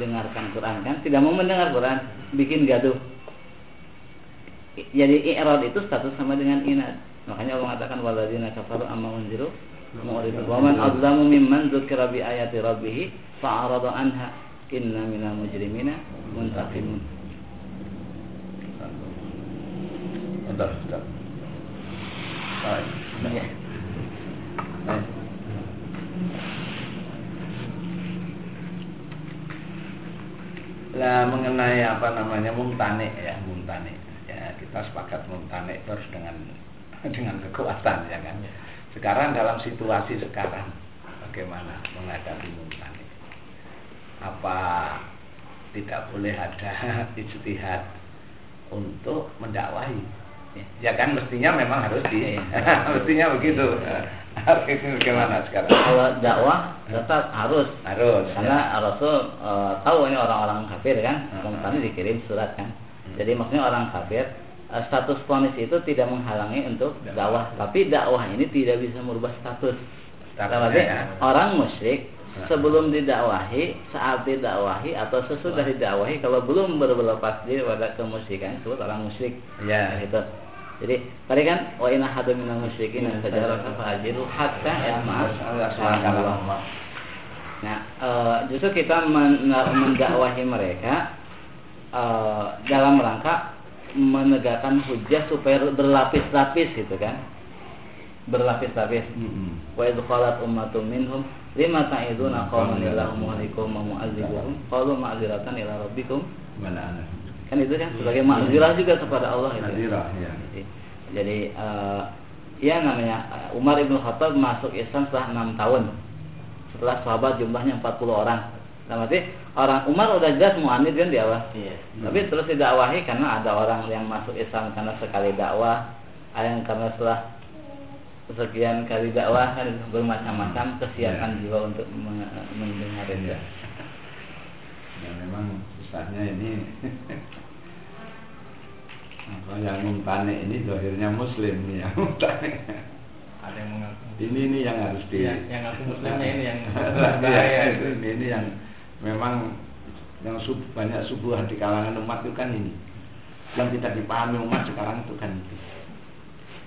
Dengarkan Quran kan tidak mau mendengar Quran bikin gaduh jadi i'rad itu status sama dengan inat makanya Allah mengatakan waladina kafaru amma unziru mu'ridun wa man adzlamu mimman dzukira bi ayati rabbih fa'arada anha inna minal mujrimina muntaqimun Bentar, bentar. Baik. ya Baik. Lah mengenai apa namanya mumtane ya mumtane ya kita sepakat mumtane terus dengan dengan kekuatan ya kan. Sekarang dalam situasi sekarang bagaimana menghadapi mumtane? Apa tidak boleh ada ijtihad untuk mendakwahi? Ya kan mestinya memang harus di mestinya begitu. Bagaimana sekarang? kalau dakwah tetap harus Harus. karena Rasul e, tahu ini orang-orang kafir kan Hmm. kemarin dikirim surat kan Hmm. jadi maksudnya orang kafir e, status ponis itu tidak menghalangi untuk dakwah tapi dakwah ini tidak bisa merubah status Statusnya ya. orang musyrik sebelum didakwahi saat didakwahi atau sesudah didakwahi kalau belum berlepas diri pada kemusyrikan disebut orang musyrik Ya. itu jadi tadi kan wa inna hadu minal musyrikin yang tajaraka fahajiru hatta yasma'a kalam Allah. Nah, eh, justru kita men- mendakwahi mereka eh, dalam rangka menegakkan hujah supaya berlapis-lapis gitu kan. Berlapis-lapis. Wa idh qalat ummatun minhum lima ta'iduna qauman illahu muhlikum wa mu'adzibuhum qalu ma'dziratan ila rabbikum Mana ana? Kan itu kan sebagai ma'dzirah juga kepada Allah itu. Nadirah ya. Jadi, jadi eh, ya namanya eh, Umar ibn Khattab masuk Islam setelah enam tahun. Setelah sahabat jumlahnya 40 orang. Nah, berarti orang Umar udah jelas mu'anid kan di awal. Iya. Tapi terus didakwahi karena ada orang yang masuk Islam karena sekali dakwah, ada yang karena setelah sekian kali dakwah kan bermacam-macam kesiapan jiwa untuk me- mendengar itu. Iya. Ya memang susahnya ini yang mumtane ini dohirnya muslim nih yang. Ada yang mengaku. Ini ini yang harus di Yang, yang ngaku muslimnya ini yang bahaya itu, itu. ini, ini yang memang yang sub, banyak subuhan di kalangan umat itu kan ini yang tidak dipahami umat sekarang itu kan itu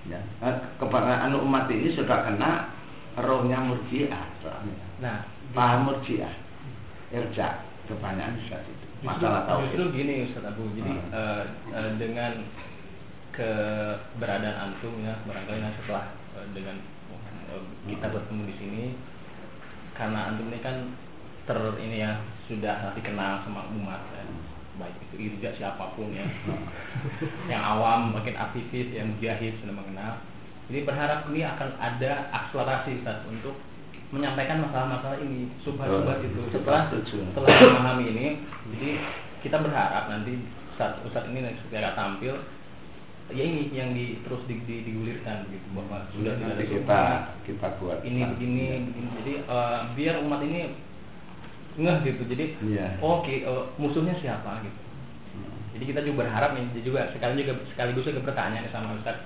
ya Nah, kebanyakan umat ini sudah kena rohnya murjiah soalnya Nah, paham murjiah irja kebanyakan sudah itu masalah tahu Justru gini Ustaz Abu. Jadi Hmm. eh, eh, dengan keberadaan antum ya barangkali nah setelah eh, dengan eh, kita bertemu di sini karena antum ini kan ter ini ya sudah dikenal sama umat ya. baik itu irja siapa pun ya yang awam makin aktivis yang jahil sudah mengenal jadi berharap ini akan ada akselerasi Ustaz untuk menyampaikan masalah-masalah ini subhat-subhat Betul. itu setelah setelah memahami ini jadi kita berharap nanti saat Ustadz ini ketika tampil ya ini yang di, terus di, di- digulirkan gitu bahwa sudah ada kita kita buat ini begini, begini. jadi eh, biar umat ini ngeh gitu jadi Iya. oke eh, musuhnya siapa gitu Hmm. jadi kita juga berharap nih juga sekali juga sekaligus juga bertanya nih sama Ustadz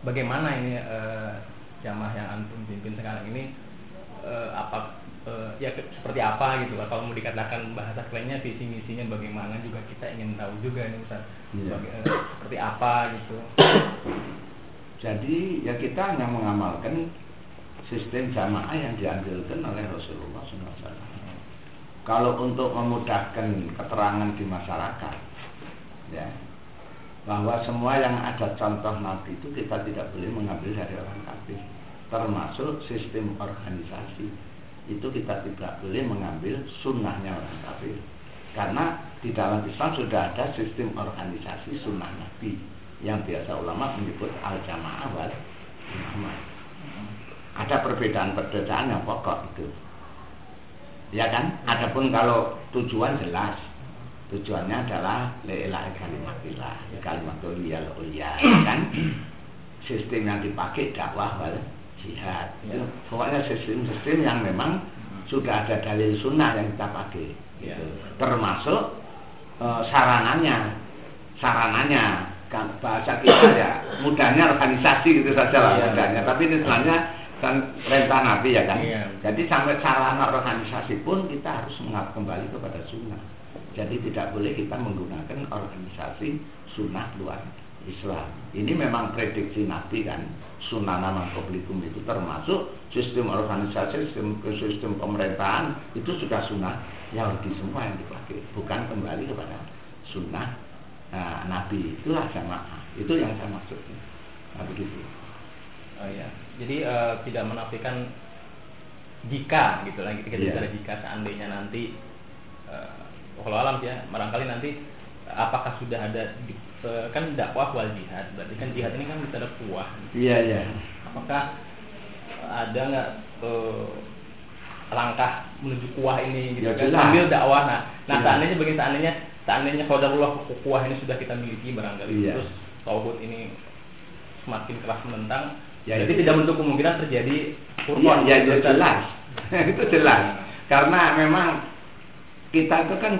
bagaimana ini eh, jamaah yang antum pimpin sekarang ini eh, apa eh, ya seperti apa gitu lah kalau mau dikatakan bahasa kerennya visi misinya bagaimana juga kita ingin tahu juga nih Ustaz Iya. Baga- eh, seperti apa gitu Jadi ya kita hanya mengamalkan sistem jamaah yang dianjurkan oleh Rasulullah SAW. Kalau untuk memudahkan keterangan di masyarakat, ya bahwa semua yang ada contoh Nabi itu kita tidak boleh mengambil dari orang kafir, termasuk sistem organisasi itu kita tidak boleh mengambil sunnahnya orang kafir, karena di dalam Islam sudah ada sistem organisasi sunnah Nabi yang biasa ulama menyebut al jamaah wal. Ada perbedaan-perbedaan yang pokok itu. Ya kan? Adapun kalau tujuan jelas, tujuannya adalah la ilaha kalimatillah, kalimatul liyal ulia, ya kan? Sistem yang dipakai dakwah wal jihad. Itu pokoknya sistem-sistem yang memang sudah ada dalil sunnah yang kita pakai. Gitu. Termasuk eh, sarananya, sarananya kan bahasa kita ya mudahnya organisasi gitu saja lah Iya. mudahnya tapi ini sebenarnya kan perintah Nabi ya kan. Iya. Jadi sampai sarana organisasi pun kita harus mengat kembali kepada sunnah. Jadi tidak boleh kita menggunakan organisasi sunnah luar Islam. Ini memang prediksi Nabi kan. Sunnah nama publikum itu termasuk sistem organisasi, sistem sistem pemerintahan itu sudah sunnah Yahudi semua yang dipakai, bukan kembali kepada sunnah nah, Nabi. Itulah jamaah. Itu yang saya maksud. Nah, begitu. Oh iya. Jadi eh, tidak menafikan jika gitu lagi kita bicara jika seandainya nanti eh, kalau alam ya barangkali nanti apakah sudah ada eh, kan dakwah wal jihad berarti kan jihad ini kan bisa ada kuah Iya, iya. apakah ada nggak eh, langkah menuju kuah ini gitu Ya, kan sambil dakwah nah nah Jelas. seandainya bagaimana seandainya seandainya kaudarullah kuah ini sudah kita miliki barangkali Iya. terus tauhid ini semakin keras menentang Ya, jadi itu- tidak untuk kemungkinan terjadi Iya, kurban ya, itu Ustaz. jelas. itu jelas. Karena memang kita itu kan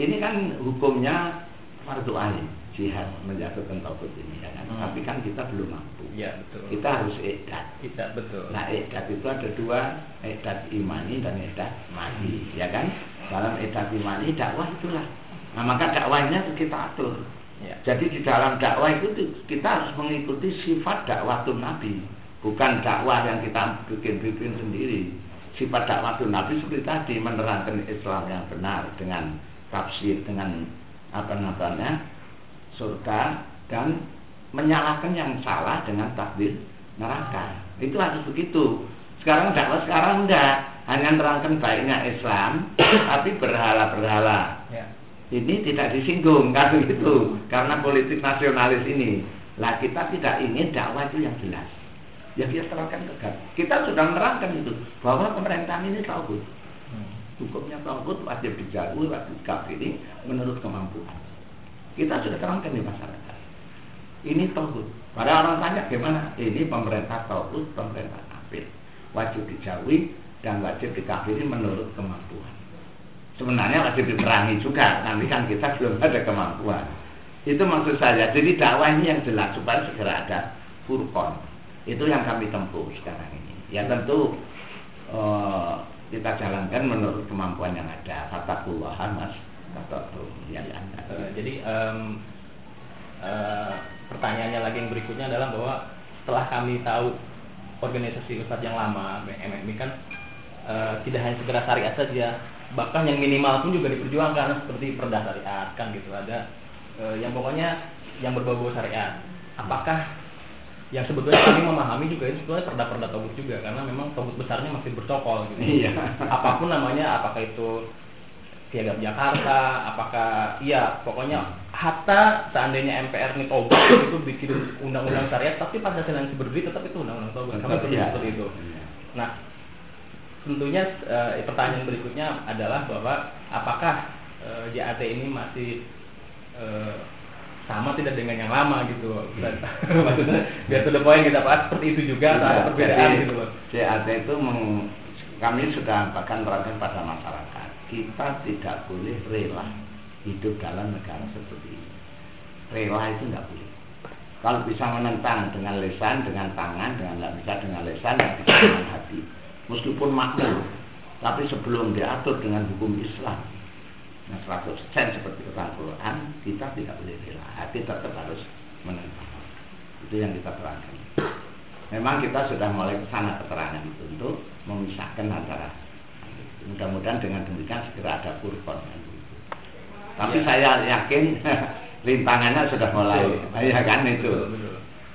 ini kan hukumnya fardu ain jihad menjatuhkan tauhid ini ya kan. Hmm. Tapi kan kita belum mampu. Iya betul. Kita harus edat. Kita betul. Nah, edat itu ada dua, edat imani dan edat mani, ya kan? Dalam edat imani dakwah itulah. Nah, maka dakwahnya itu kita atur. Ya. Jadi di dalam dakwah itu kita harus mengikuti sifat dakwah Nabi, bukan dakwah yang kita bikin-bikin sendiri. Sifat dakwah Nabi seperti tadi menerangkan Islam yang benar dengan tafsir dengan apa namanya surga dan menyalahkan yang salah dengan takdir neraka. Itu harus begitu. Sekarang dakwah sekarang enggak, hanya menerangkan baiknya Islam, tapi berhala-berhala Ya. ini tidak disinggung kan begitu karena politik nasionalis ini lah kita tidak ingin dakwah itu yang jelas ya kita terangkan ke kita sudah menerangkan itu bahwa pemerintahan ini Hmm. hukumnya tauhid wajib dijauhi wajib kafiri menurut kemampuan. Kita sudah terangkan di masyarakat. Ini tauhid. Pada orang tanya gimana? Ini pemerintah tauhid pemerintah kafir. Wajib dijauhi dan wajib dikafiri menurut kemampuan. Sebenarnya wajib diperangi juga nanti kan kita belum ada kemampuan. Itu maksud saya. Jadi dakwah ini yang jelas supaya segera ada furqan itu yang kami tempuh sekarang ini. Ya tentu eh, kita jalankan menurut kemampuan yang ada. Fatakullah mas. Kata ya ya. Eh, jadi em, eh, pertanyaannya lagi yang berikutnya adalah bahwa setelah kami tahu organisasi Ustadz yang lama MMI kan eh, tidak hanya segera syariat saja bahkan yang minimal pun juga diperjuangkan seperti perda syariat kan gitu. Ada eh, yang pokoknya yang berbau syariat. Apakah yang sebetulnya kami memahami juga itu sebetulnya perda-perda tauhid juga karena memang tauhid besarnya masih bercokol gitu Iya. apa pun namanya apakah itu piagam Jakarta apakah iya pokoknya hatta seandainya MPR ini tobat itu bikin undang-undang syariat tapi Pancasila yang berdiri tetap itu undang-undang tobat kami iya. seperti itu nah tentunya eh, pertanyaan berikutnya adalah bahwa apakah eh, JAT ini masih eh, sama tidak dengan yang lama gitu Ustaz? maksudnya biar the point kita bahas seperti itu juga atau ada Iya, perbedaan jadi gitu loh. CAT itu meng- kami sudah bahkan terangkan pada masyarakat kita tidak boleh rela hidup dalam negara seperti ini. Rela itu tidak boleh. Kalau bisa menentang dengan lesan, dengan tangan, dengan tidak bisa dengan lesan, tidak bisa dengan hati. Meskipun makmur tapi sebelum diatur dengan hukum Islam nah 100% seperti Quran Quran kita tidak boleh rela. Hati tetap harus menentang. Itu yang kita terangkan. Memang kita sudah mulai ke sana keterangan itu untuk memisahkan antara mudah-mudahan dengan demikian segera ada kurban tapi Ya. saya yakin rintangannya sudah mulai ya kan itu.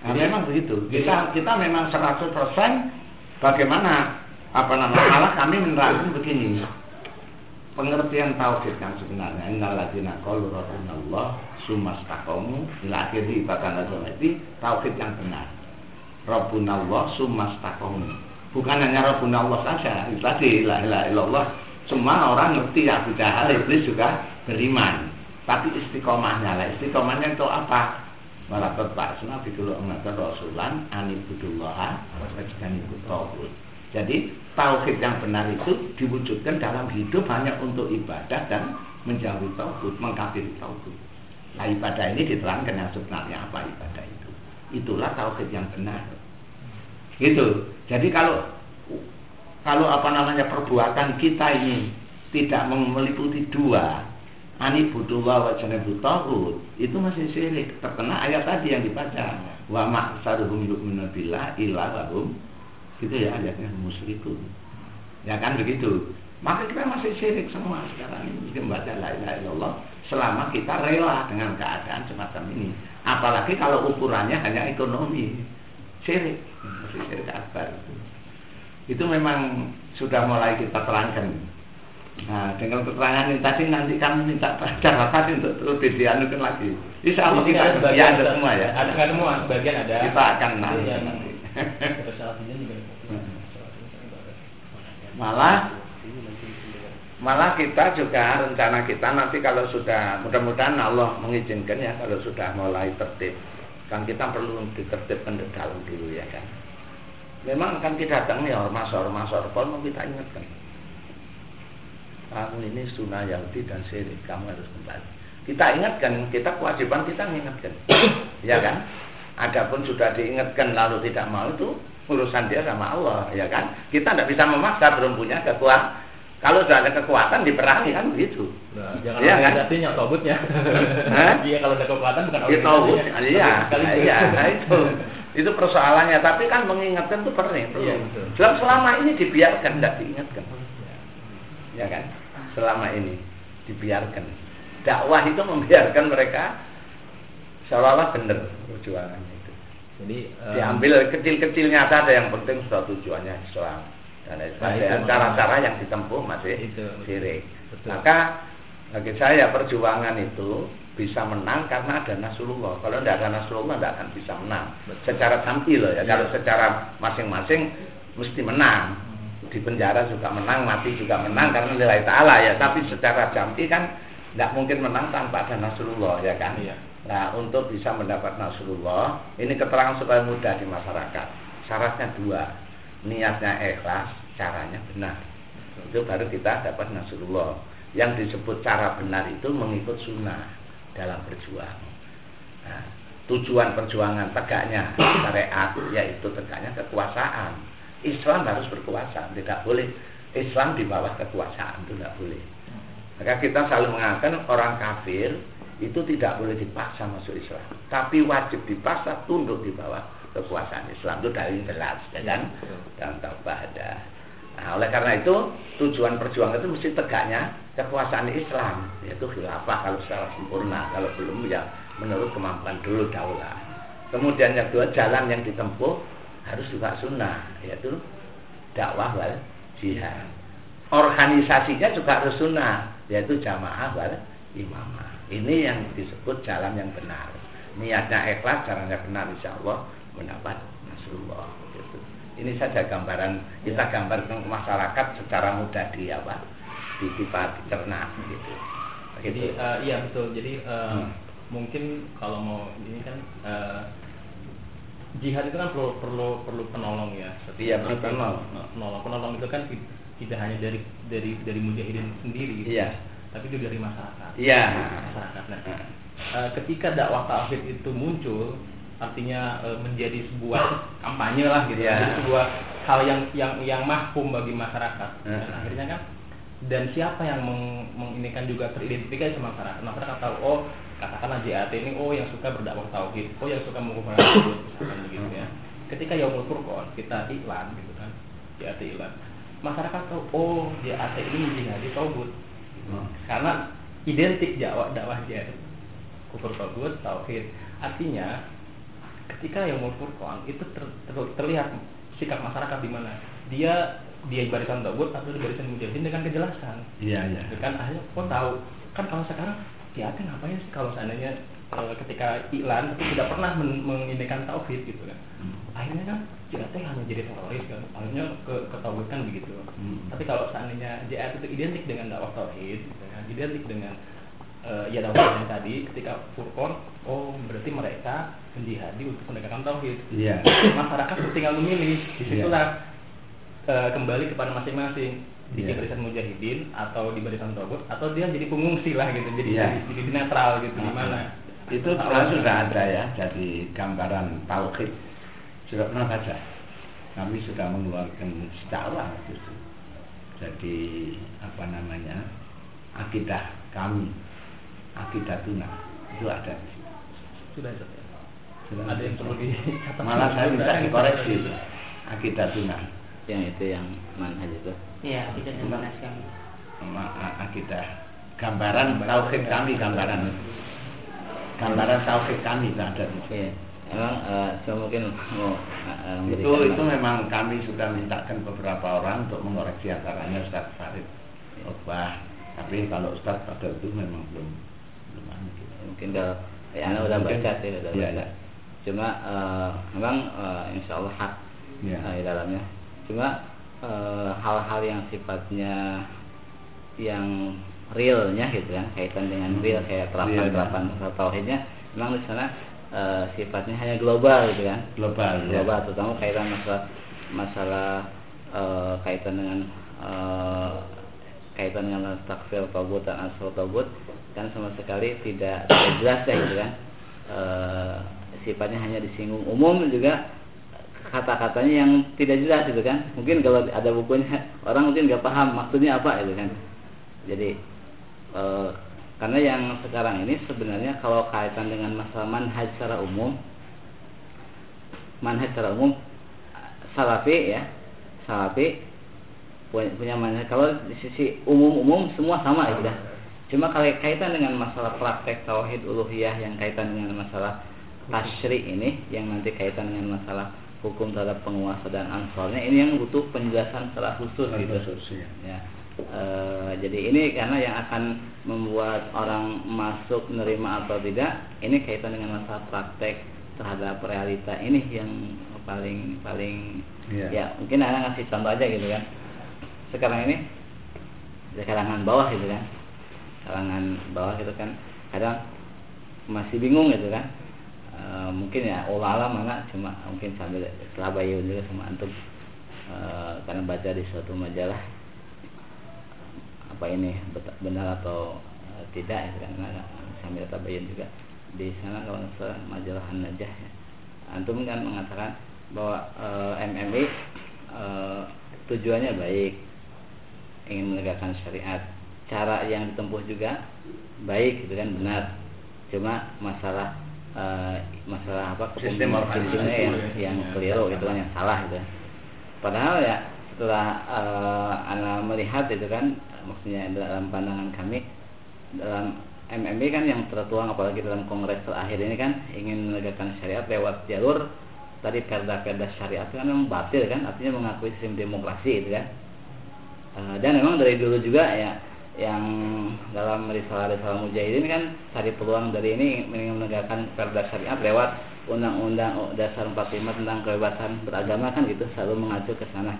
Nah, memang begitu. kita kita memang 100% bagaimana apa namanya malah kami menerangkan begini pengertian tauhid yang sebenarnya. Innalladzina qalu rabbunallah sumastaqamu ila akhiri bahkan itu tauhid yang benar. Rabbunallah sumastaqamu bukan hanya rabbunallah saja itu tadi la ilaha illallah. Semua orang ngerti Abu Jahal iblis juga beriman. Tapi istiqomahnya lah. Istiqomahnya itu apa? Walakat Pak Bidul Umar Rasulan Anibudullah Wajibanikud Tauhid Jadi Tauhid yang benar itu diwujudkan dalam hidup hanya untuk ibadah dan menjauhi Tauhid Mengkafiri Tauhid Nah ibadah ini diterangkan yang sebenarnya apa ibadah itu Itulah Tauhid yang benar Gitu. Jadi kalau kalau apa namanya perbuatan kita ini tidak meliputi dua, ani budullah wa janabu itu masih syirik. Terkena ayat tadi yang dibaca. Wa ma'saruhum yu'minu billah illa gitu ya ayatnya musyrikun. Ya kan begitu. Maka kita masih syirik semua sekarang ini membaca la ilaha illallah selama kita rela dengan keadaan semacam ini. Apalagi kalau ukurannya hanya ekonomi. Syirik, masih syirik akbar itu. Itu memang sudah mulai kita terangkan. Nah, dengan keterangan ini tadi nanti kami minta catatan untuk lebih dianukan lagi. Insya Allah kita ada, ada semua ya. Ada semua, sebagian ada. Kita akan nanti. nanti. Malah malah kita juga rencana kita nanti kalau sudah mudah-mudahan Allah mengizinkan ya kalau sudah mulai tertib. Kan kita perlu ditertibkan di dalam dulu ya kan. Memang kan kita datang nih ormas ormas orpol mau kita ingatkan. Kamu ini sunnah Yahudi dan syirik kamu harus kembali. Kita ingatkan kita kewajiban kita mengingatkan. Ya kan? Adapun sudah diingatkan lalu tidak mau itu urusan dia sama Allah ya kan kita tidak bisa memaksa belum punya kekuatan kalau sudah ada kekuatan diperangi kan begitu. Nah, jangan ya, organisasinya, kan? tobutnya. Iya kalau ada kekuatan bukan ya, tobut. Iya, nah, iya, nah itu. Itu persoalannya, tapi kan mengingatkan itu perlu. Iya, betul. selama ini dibiarkan tidak diingatkan. Ya kan? Selama ini dibiarkan. Dakwah itu membiarkan mereka seolah-olah benar perjuangannya Jadi um, diambil kecil-kecilnya saja yang penting sudah tujuannya Islam dan nah, cara-cara yang ditempuh masih itu, sirik. Betul. Maka bagi saya perjuangan itu bisa menang karena ada Nasrullah. Kalau tidak ada Nasrullah tidak akan bisa menang. Betul. Secara tampil ya. ya. Kalau secara masing-masing mesti menang. Di penjara juga menang, mati juga menang karena nilai ta'ala ya. Tapi secara jampi kan tidak mungkin menang tanpa ada Nasrullah ya kan. Ya. Nah untuk bisa mendapat Nasrullah ini keterangan supaya mudah di masyarakat. Syaratnya dua niatnya ikhlas, caranya benar. Itu baru kita dapat nasrullah. Yang disebut cara benar itu mengikut sunnah dalam berjuang. Nah, tujuan perjuangan tegaknya syariat yaitu tegaknya kekuasaan. Islam harus berkuasa, tidak boleh Islam di bawah kekuasaan itu tidak boleh. Maka kita selalu mengatakan orang kafir itu tidak boleh dipaksa masuk Islam, tapi wajib dipaksa tunduk di bawah kekuasaan Islam. Itu dari jelas ya kan? Dan taubah ada. Nah oleh karena itu tujuan perjuangan itu mesti tegaknya kekuasaan Islam yaitu khilafah kalau secara sempurna. Kalau belum ya menurut kemampuan dulu daulah. Kemudian yang kedua jalan yang ditempuh harus juga sunnah yaitu dakwah wal jihad. Organisasinya juga harus sunnah yaitu jamaah wal imamah ini yang disebut jalan yang benar niatnya ikhlas caranya benar insya Allah mendapat Nasrullah gitu. Ini saja gambaran kita ya. gambarkan ke masyarakat secara mudah di apa di kita dicerna gitu. Jadi uh, iya betul. Jadi uh, hmm. mungkin kalau mau ini kan uh, jihad itu kan perlu perlu perlu penolong ya. Iya perlu penolong. Penolong penolong itu kan tidak hanya dari dari dari mujahidin sendiri. Gitu. Iya. Tapi juga dari masyarakat. Iya. Masyarakat. Nah, uh, ketika dakwah tauhid itu muncul, artinya e, menjadi sebuah kampanye lah gitu yeah. jadi sebuah hal yang yang yang mahfum bagi masyarakat dan akhirnya kan dan siapa yang meng, menginikan juga teridentifikasi sama masyarakat masyarakat tahu oh katakanlah JAT ini oh yang suka berdakwah tauhid oh yang suka mengumpulkan misalkan begitu ya ketika Yaumul Furqan kita iklan gitu kan JAT iklan masyarakat tahu oh JAT ini menjadi tauhid hmm. karena identik dakwah dakwah JAT kufur tauhid tauhid artinya ketika yang Furqan itu ter, ter, terlihat sikap masyarakat di mana dia dia barisan Dawud atau di barisan Mujahidin dengan kejelasan. Iya iya. Kan akhirnya kok tahu kan kalau sekarang ya ngapain sih kalau seandainya ketika iklan tapi tidak pernah men mengindikan tauhid gitu kan. Hmm. Akhirnya kan JAT hanya jadi teroris kan. Akhirnya ke kan begitu. Hmm. Tapi kalau seandainya JAT itu identik dengan dakwah tauhid, gitu kan, identik dengan uh, ya dakwah yang tadi ketika Furqan oh berarti mereka menjihadi untuk menegakkan tauhid. Yeah. Masyarakat tinggal memilih. Di situlah yeah. uh, kembali kepada masing-masing di yeah. barisan mujahidin atau di barisan tauhid atau dia jadi pengungsi lah gitu. Jadi yeah. jadi, jadi netral gitu di mana. Itu sudah sudah ada ya jadi gambaran tauhid. Sudah pernah baca? kami sudah mengeluarkan secara justru jadi apa namanya akidah kami akidah tuna itu ada di situ Sudah ya. Sudah. Ada yang perlu dicatat. malah saya minta dikoreksi itu akidah tuna yang itu yang manhaj itu Iya, kita membahas kami. Akidah gambaran tauhid kami gambaran gambaran tauhid kami itu ada Iya, emang cuma mungkin mau eh, itu itu memang kami sudah mintakan beberapa orang untuk mengoreksi antaranya Ustaz Farid Okbah tapi kalau Ustaz pada itu memang belum belum mungkin udah ya anda udah Mungkin. baca sih udah Iya, baca. iya. cuma eh, memang eh, insya Allah hak Iya. eh, di dalamnya. Cuma hal-hal yang sifatnya yang realnya gitu kan kaitan dengan real kayak Realnya. terapan terapan tauhidnya. Memang di sana eh, sifatnya hanya global gitu kan. Global ya. global terutama kaitan masalah masalah eh, kaitan dengan eh, kaitan dengan takfir togut dan asal togut kan sama sekali tidak, tidak jelas ya gitu kan. Eh, sifatnya hanya disinggung umum juga kata-katanya yang tidak jelas gitu kan. Mungkin kalau ada bukunya orang mungkin nggak paham maksudnya apa gitu kan. Jadi eh, karena yang sekarang ini sebenarnya kalau kaitan dengan masalah manhaj secara umum manhaj secara umum salafi ya salafi punya, manhaj. Kalau di sisi umum-umum semua sama ya cuma kalau kaitan dengan masalah praktek tauhid uluhiyah yang kaitan dengan masalah tasyri ini yang nanti kaitan dengan masalah hukum terhadap penguasa dan ansornya ini yang butuh penjelasan secara khusus gitu. Khusus, ya. Eh, jadi ini karena yang akan membuat orang masuk menerima atau tidak ini kaitan dengan masalah praktek terhadap realita ini yang paling paling Iya. ya mungkin anda ngasih contoh aja gitu kan. Sekarang ini di kalangan bawah gitu kan. Kalangan bawah gitu kan kadang masih bingung gitu kan. Eh, mungkin ya Allah alam mana cuma mungkin sambil selabayun juga sama antum. Eh, karena baca di suatu majalah apa ini benar atau eh, tidak ya karena sambil tabayun juga di sana kalau nggak salah majalah An-Najah ya. antum kan mengatakan bahwa eh, MMI eh, tujuannya baik ingin menegakkan syariat cara yang ditempuh juga baik gitu kan benar cuma masalah eh, masalah apa Sistem kepemimpinan sistemnya yang ya. yang Ya. keliru gitu kan yang salah gitu padahal ya setelah eh, anda melihat itu kan maksudnya dalam pandangan kami dalam MMB kan yang tertuang apalagi dalam kongres terakhir ini kan ingin menegakkan syariat lewat jalur tadi perda-perda syariat itu kan memang batil kan artinya mengakui sistem demokrasi itu kan. Eh, dan memang dari dulu juga ya yang dalam risalah-risalah mujahidin kan cari peluang dari ini menegakkan perda syariat lewat undang-undang dasar 45 tentang kebebasan beragama kan gitu selalu mengacu ke sana.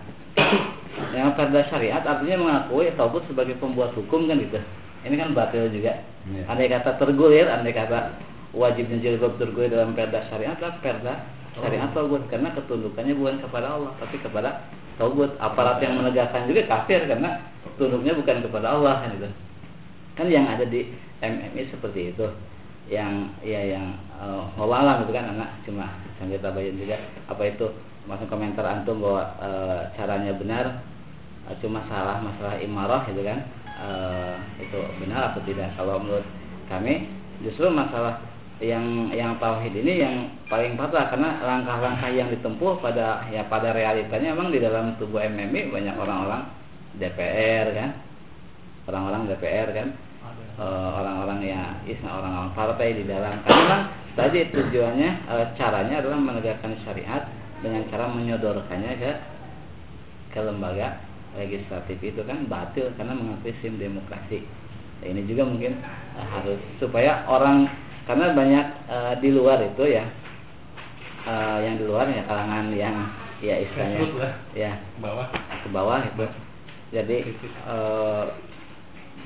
yang perda syariat artinya mengakui tauhid sebagai pembuat hukum kan gitu. Ini kan batil juga. Iya. Andai kata tergulir, andai kata wajibnya jilbab tergulir dalam perda syariat lah perda syariat tauhid karena ketundukannya bukan kepada Allah tapi kepada tauhid. Aparat yang menegakkan juga kafir karena tunduknya bukan kepada Allah kan gitu. Kan yang ada di MMI seperti itu. Yang ya yang uh, alam itu kan anak cuma sambil tabayun juga apa itu masuk komentar antum bahwa eh, caranya benar eh, cuma salah masalah imarah gitu kan eh, itu benar atau tidak kalau menurut kami justru masalah yang yang tauhid ini yang paling patah karena langkah-langkah yang ditempuh pada ya pada realitanya memang di dalam tubuh MMI banyak orang-orang DPR kan. Orang-orang DPR kan. Eh, orang-orang ya isna orang-orang partai di dalam. Karena tadi tujuannya eh, caranya adalah menegakkan syariat dengan cara menyodorkannya ke ke lembaga legislatif itu kan batil karena mengakui sistem demokrasi. Nah, ini juga mungkin eh, harus supaya orang karena banyak eh, di luar itu ya eh, yang di luar ya kalangan yang ya istilahnya ya bawah. ke bawah itu. Jadi eh,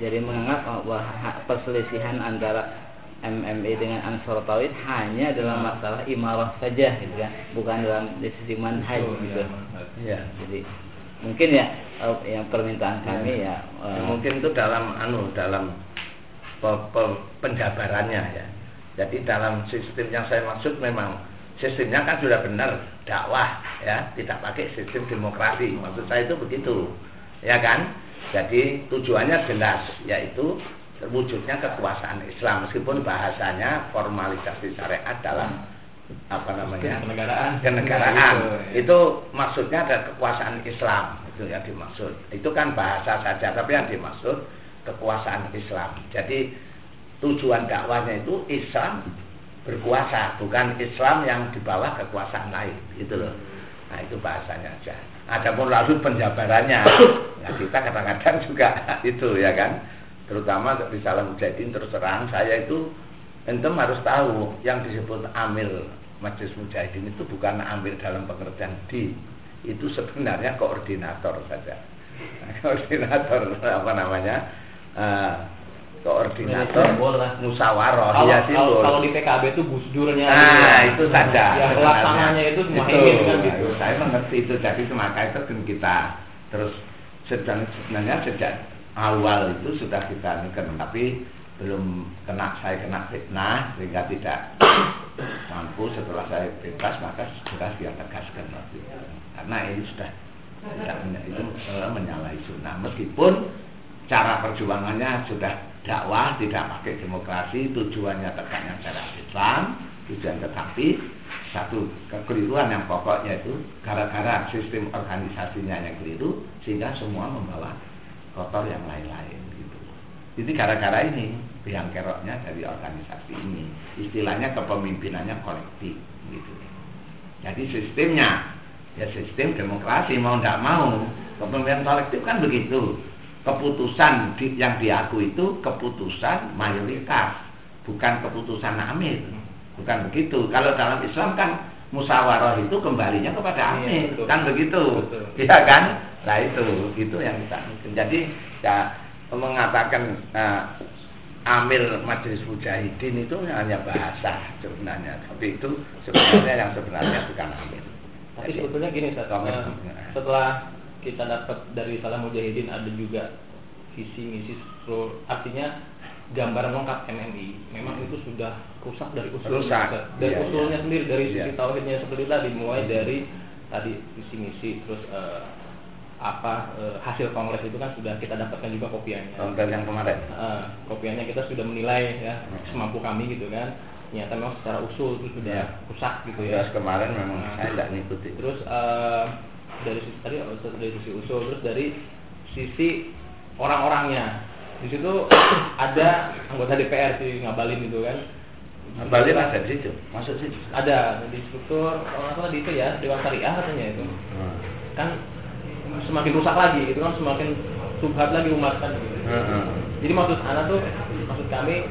jadi menganggap bahwa ha- perselisihan antara MMI dengan Ansor Tauhid hanya dalam masalah imarah saja gitu kan, bukan dalam di sisi manhaj gitu. ya. Iya. Jadi mungkin ya eh, yang permintaan kami ya, eh, Ya, mungkin itu dalam anu dalam pe- pe- penjabarannya ya. Jadi dalam sistem yang saya maksud memang sistemnya kan sudah benar dakwah ya tidak pakai sistem demokrasi maksud saya itu begitu ya kan? Jadi tujuannya jelas yaitu terwujudnya kekuasaan Islam. Meskipun bahasanya formalisasi syariat dalam apa namanya? Kenegaraan. Kenegaraan. Itu, ya. itu maksudnya ada kekuasaan Islam. Itu yang dimaksud. Itu kan bahasa saja tapi yang dimaksud kekuasaan Islam. Jadi tujuan dakwahnya itu Islam berkuasa bukan Islam yang di bawah kekuasaan lain. Gitu loh nah itu bahasanya aja. Adapun lalu penjabarannya. Nah kita kadang-kadang juga itu ya kan? Terutama di salam mujahidin terus terang saya itu entem harus tahu yang disebut amir majelis mujahidin itu bukan amir dalam pengertian di. Itu sebenarnya koordinator saja. Nah, koordinator apa namanya? Eh, koordinator musyawarah ya kalau, simbol kalau di PKB itu Gus Durnya Nah, gitu ya. itu saja. yang pelaksananya itu Muhaimin kan gitu. Saya mengerti itu, jadi maka itu kan kita terus sedang sebenarnya sejak awal itu sudah kita niken, tapi belum kena saya kena fitnah sehingga tidak mampu. Setelah saya bebas maka sudah dia tegaskan waktu itu. Karena ini sudah tidak itu eh, menyalahi sunnah. Meskipun cara perjuangannya sudah dakwah tidak pakai demokrasi tujuannya tegaknya cara Islam tujuan tetapi satu kekeliruan yang pokoknya itu gara-gara sistem organisasinya yang keliru sehingga semua membawa kotor yang lain-lain gitu. Jadi gara-gara ini biang keroknya dari organisasi ini. Istilahnya kepemimpinannya kolektif gitu. Jadi sistemnya ya sistem demokrasi mau tidak mau kepemimpinan kolektif kan begitu keputusan di- yang diakui itu keputusan mayoritas bukan keputusan amir bukan begitu. Kalau dalam Islam kan musyawarah itu kembalinya kepada Iya, amir betul. kan begitu? Betul. ya kan? Nah itu. Itu yang kita jadi ya mengatakan eh, amir majelis mujahidin itu hanya bahasa sebenarnya. Tapi itu sebenarnya yang sebenarnya bukan amir Tapi sebetulnya gini Ustaz, eh, setelah kita dapat dari Salam Mujahidin ada juga visi misi seluruh- artinya gambaran lengkap MMI. Memang itu sudah rusak dari usul Rusak. dari Iya, usulnya iya. sendiri dari Iya. sisi tauhidnya seperti tadi mulai dari tadi visi misi terus eh, apa eh, hasil kongres itu kan sudah kita dapatkan juga kopiannya. Kongres yang kemarin Eh, kopiannya kita sudah menilai ya Hmm. semampu kami gitu kan. Ternyata memang secara usul itu sudah Iya. rusak gitu ya. Kemarin memang Nah. saya tidak ngikutin Terus eh, dari sisi tadi dari sisi usul, terus dari sisi orang-orangnya. Di situ ada anggota DPR sih ngabalin gitu kan. Balik ada di situ, masuk situ. Ada di struktur nggak salah di itu ya Dewan Syariah katanya itu. Hmm. Kan semakin rusak lagi gitu kan semakin subhat lagi umat kan gitu. Hmm. Jadi maksud anak tuh maksud kami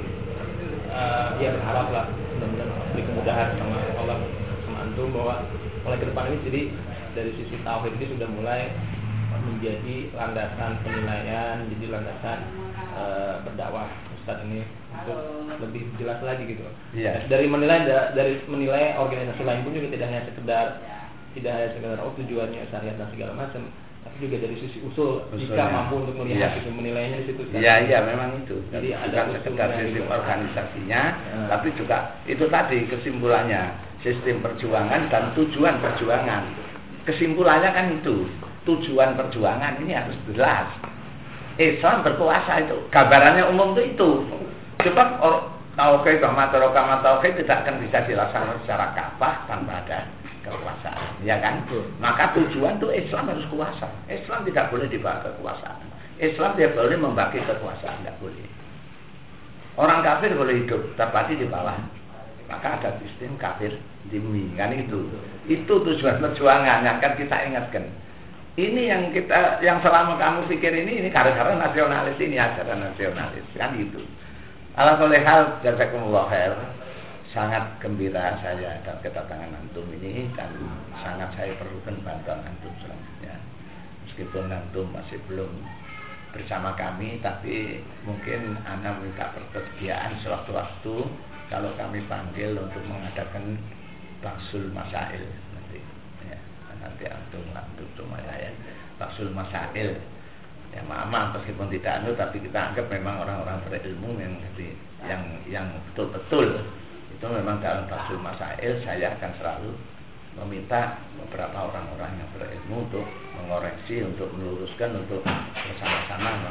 eh, ya berharap lah mudah-mudahan beri kemudahan sama Allah sama antum bahwa mulai ke depan ini jadi dari sisi tauhid ini sudah mulai menjadi landasan penilaian, jadi landasan eh, berdakwah Ustadz ini untuk lebih jelas lagi gitu. Iya. Dari menilai da- dari menilai organisasi lain pun juga tidak hanya sekedar tidak hanya sekedar oh tujuannya syariat dan segala macam, tapi juga dari sisi usul jika mampu untuk melihat Iya. itu menilainya di situ. Iya iya memang itu. Jadi ada bukan sekedar usulnya sistem juga. organisasinya, Ya. tapi juga itu tadi kesimpulannya sistem perjuangan dan tujuan perjuangan. Kesimpulannya kan itu tujuan perjuangan ini harus jelas. Islam berkuasa itu gambarannya umum itu itu. Coba or, tauhid sama terokama tauhid tidak akan bisa dilaksanakan secara kafah tanpa ada kekuasaan, ya kan? Maka tujuan itu Islam harus kuasa. Islam tidak boleh dibawa kekuasaan. Islam tidak boleh membagi kekuasaan, tidak boleh. Orang kafir boleh hidup, tapi di bawah. Maka ada sistem kafir dimi, kan itu. Itu tujuan perjuangan yang akan kita ingatkan. Ini yang kita, yang selama kamu pikir ini, ini gara-gara nasionalis ini ajaran nasionalis, kan. Ala boleh hal, jazakumullah khair. Sangat gembira saya dan kedatangan antum ini dan sangat saya perlukan bantuan antum selanjutnya. Meskipun antum masih belum bersama kami, tapi mungkin Anda minta persediaan sewaktu-waktu kalau kami panggil untuk mengadakan baksul masail nanti. Ya, nanti antum antum cuma ya, baksul masail ya maaf meskipun tidak anu tapi kita anggap memang orang-orang berilmu yang yang yang betul-betul itu memang dalam Basul Masail saya akan selalu meminta beberapa orang-orang yang berilmu untuk mengoreksi, untuk meluruskan, untuk bersama-sama.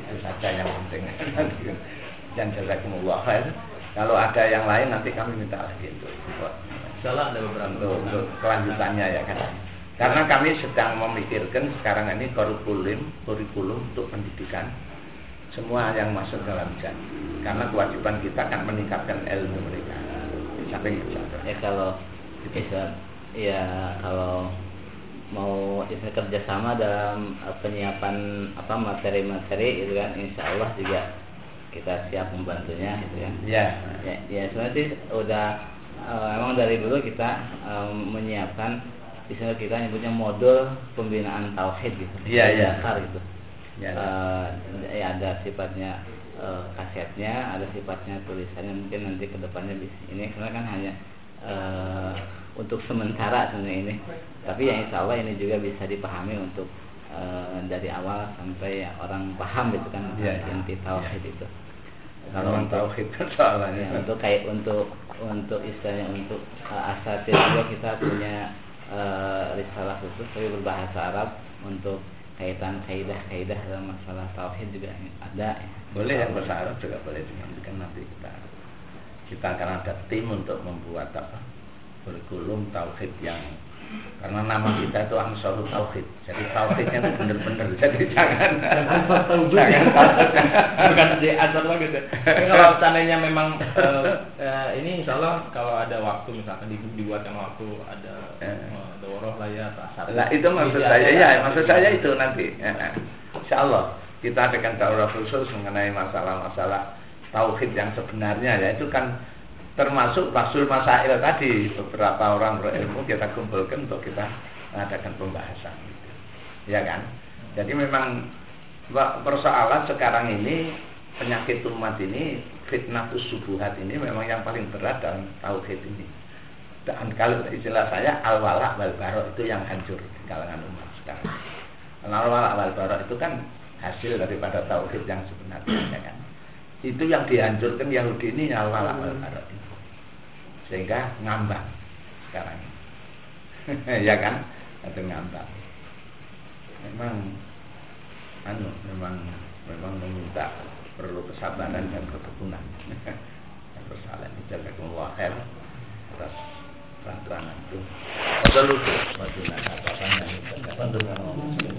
Itu saja yang penting. Dan jazakumullah khair. Kalau ada yang lain nanti kami minta lagi untuk Salah ada beberapa untuk, untuk kelanjutannya ya kan. Karena kami sedang memikirkan sekarang ini kurikulum, kurikulum untuk pendidikan semua yang masuk dalam jam. Karena kewajiban kita akan meningkatkan ilmu mereka. Sampai Ya kalau bisa ya kalau mau bisa kerjasama dalam penyiapan apa materi-materi itu kan insya Allah juga kita siap membantunya gitu ya. Ya. Ya, ya sebenarnya sih udah uh, emang dari dulu kita um, menyiapkan di sana kita nyebutnya modul pembinaan tauhid gitu. Iya, iya. Dasar gitu. Ya. Uh, ya ada sifatnya uh, kasetnya, ada sifatnya tulisannya mungkin nanti ke depannya bisa. Ini sebenarnya kan hanya uh, untuk sementara sebenarnya ini. Tapi ya insya Allah ini juga bisa dipahami untuk uh, dari awal sampai orang paham gitu kan Ya, inti tauhid itu. Kalau untuk- tauhid soalnya. Ya, untuk kayak untuk untuk istilahnya untuk uh, asatid juga kita punya uh, risalah khusus tapi berbahasa Arab untuk kaitan kaidah-kaidah dalam masalah tauhid juga ada. ya. Boleh yang bahasa Arab juga boleh cuman kan nanti kita kita akan ada tim untuk membuat apa kurikulum tauhid yang karena nama kita itu Ansarul Tauhid. Jadi tauhidnya itu benar-benar. Jadi jangan jangan bukan di asal ya. Tapi kalau seandainya memang eh, eh, ini insya Allah kalau ada waktu misalkan di- dibuatkan waktu ada Eh. eh, doroh lah ya atau asar. Lah itu maksud saya, ya maksud saya itu nanti. Ya, ya. Insya Allah kita adakan daurah khusus mengenai masalah-masalah tauhid yang sebenarnya ya itu kan termasuk basul masail tadi beberapa orang berilmu kita kumpulkan untuk kita mengadakan pembahasan ya kan jadi memang persoalan sekarang ini penyakit umat ini fitnah subuhat ini memang yang paling berat dalam tauhid ini dan kalau istilah saya al wala wal itu yang hancur di kalangan umat sekarang. Karena al wala wal barok itu kan hasil daripada tauhid yang sebenarnya ya kan. Itu yang dihancurkan Yahudi ini wal barok ini. Sehingga ngambang sekarang. ya kan? Ada ngambang. Memang anu memang memang meminta perlu kesabaran dan ketekunan. Persoalan jazakumullah khair atas terang-terangan itu. Wassalamualaikum warahmatullahi wabarakatuh.